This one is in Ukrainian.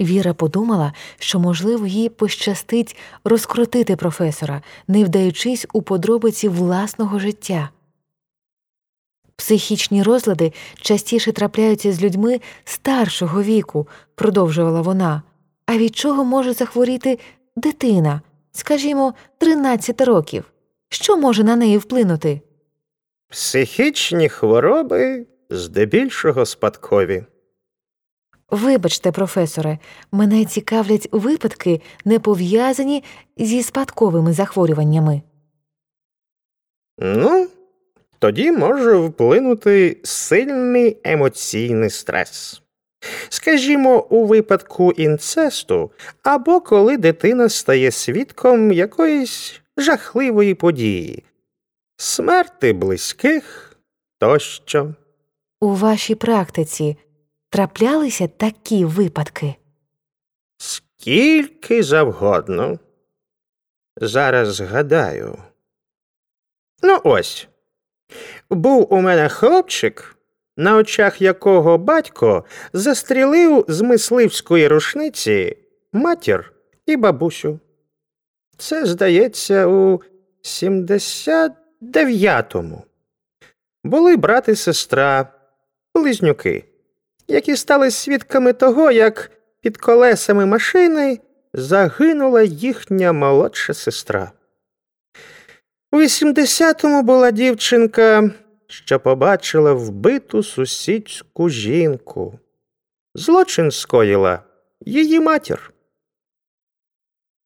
Віра подумала, що, можливо, їй пощастить розкрутити професора, не вдаючись у подробиці власного життя. Психічні розлади частіше трапляються з людьми старшого віку, продовжувала вона. А від чого може захворіти дитина, скажімо, 13 років? Що може на неї вплинути? Психічні хвороби здебільшого спадкові. Вибачте, професоре, мене цікавлять випадки, не пов'язані зі спадковими захворюваннями. Ну, тоді може вплинути сильний емоційний стрес. Скажімо, у випадку інцесту або коли дитина стає свідком якоїсь жахливої події, смерти близьких тощо. У вашій практиці траплялися такі випадки. Скільки завгодно. Зараз згадаю. Ну, ось. Був у мене хлопчик, на очах якого батько застрілив з мисливської рушниці матір і бабусю. Це, здається, у 79-му. Були брат і сестра, близнюки, які стали свідками того, як під колесами машини загинула їхня молодша сестра. У 80-му була дівчинка, що побачила вбиту сусідську жінку. Злочин скоїла її матір.